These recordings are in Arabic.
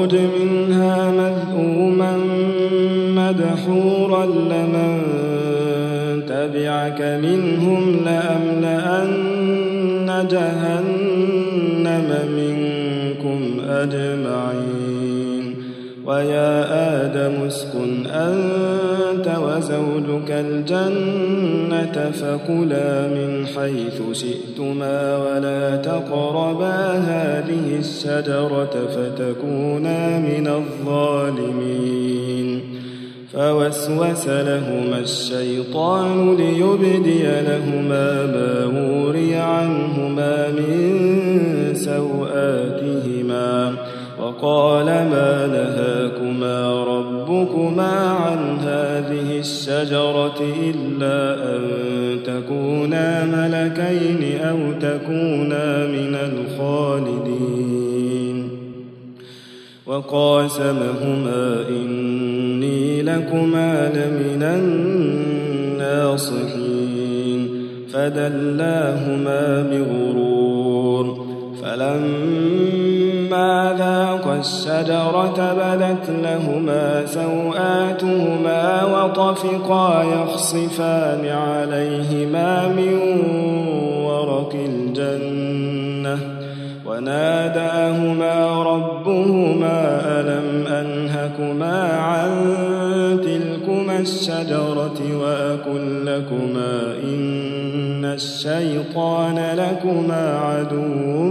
اخرج منها مذءوما مدحورا لمن تبعك منهم لأملأن جهنم منكم أجمعين. ويا آدم اسكن أنت وزوجك الجنة فكلا من حيث شئتما ولا تقربا هذه الشجرة فتكونا من الظالمين. فوسوس لهما الشيطان ليبدي لهما ما وري عنهما من سوآتهما وقال ما نهاكما ربكما عن هذه الشجرة إلا أن تكونا ملكين أو تكونا من الخالدين. وقاسمهما إني لكما لمن الناصحين. فدلاهما بغرور فلما ذاقا الشجرة بدت لهما سوآتهما وطفقا يخصفان عليهما من ورق الجنة وناداهما ربهما ألم أنهكما عن تلكما الشجرة وأكن لكما إن الشيطان لكما عدو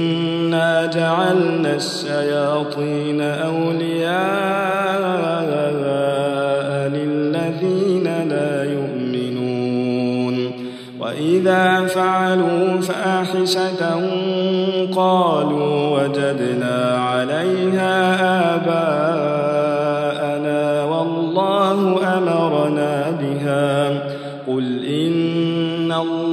جعلنا الشياطين أولياء للذين لا يؤمنون. وإذا فعلوا فاحشة قالوا وجدنا عليها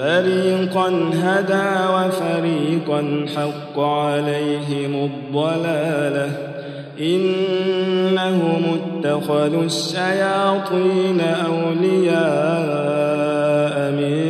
فريقا هدى وفريقا حق عليهم الضلالة. إنهم اتخذوا الشياطين أولياء من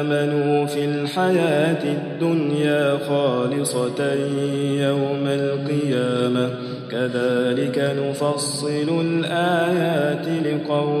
الحياة الدنيا خالصة يوم القيامة. كذلك نفصل الآيات لقوم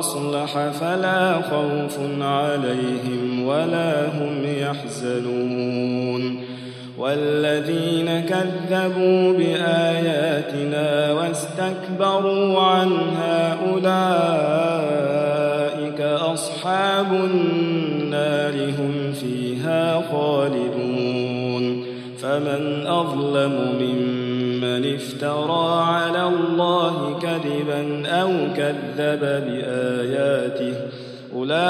وأصلح فلا خوف عليهم ولا هم يحزنون. والذين كذبوا بآياتنا واستكبروا عنها أولئك أصحاب النار هم فيها خالدون. فمن أظلم ممن افترى على الله كذبا أو كذب بآياته أولئك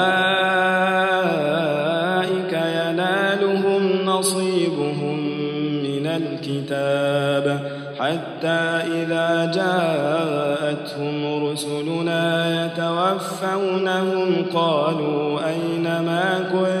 ينالهم نصيبهم من الكتاب حتى إذا جاءتهم رسلنا يتوفونهم قالوا أين ما كنتم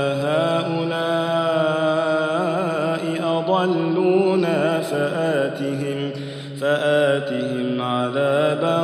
أضلونا فآتهم فآتهم عذابا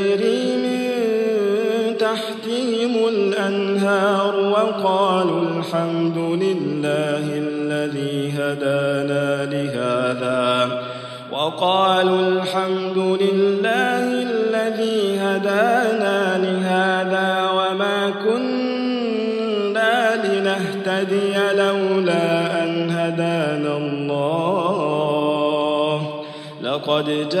تجري من تحتهم الأنهار وقالوا الحمد لله الذي هدانا لهذا وقالوا الحمد لله الذي هدانا لهذا وما كنا لنهتدي لولا أن هدانا الله لقد رسل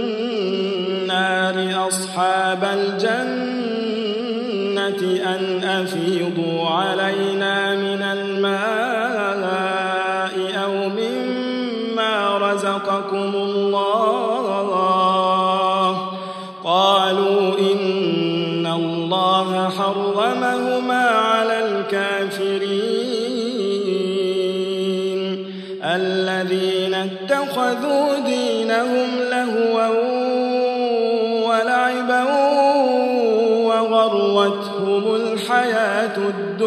أصحاب الجنة أن أفيضوا علينا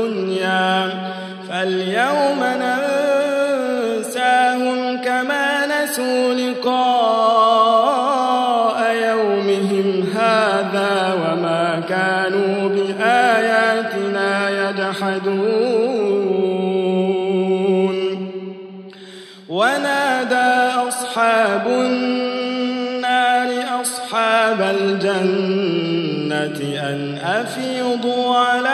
الدنيا فاليوم ننساهم كما نسوا لقاء يومهم هذا وما كانوا بآياتنا يجحدون. ونادى أصحاب النار أصحاب الجنة أن أفيضوا من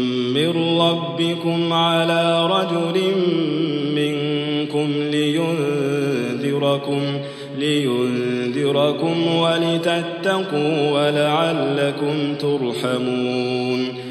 ربكم على رجل منكم لينذركم لينذركم ولتتقوا ولعلكم ترحمون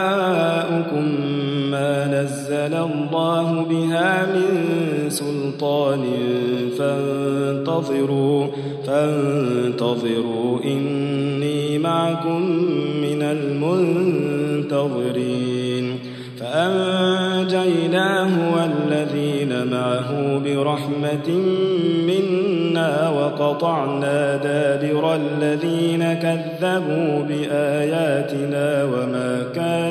نزل الله بها من سلطان فانتظروا فانتظروا إني معكم من المنتظرين. فأنجيناه والذين معه برحمة منا وقطعنا دابر الذين كذبوا بآياتنا وما كانوا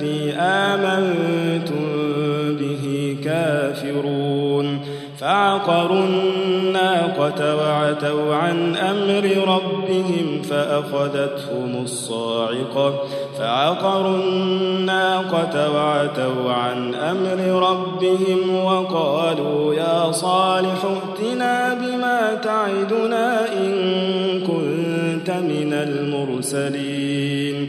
بالذي آمنتم به كافرون. فعقروا الناقة وعتوا عن أمر ربهم فأخذتهم الصاعقة. فعقروا الناقة وعتوا عن أمر ربهم وقالوا يا صالح ائتنا بما تعدنا إن كنت من المرسلين.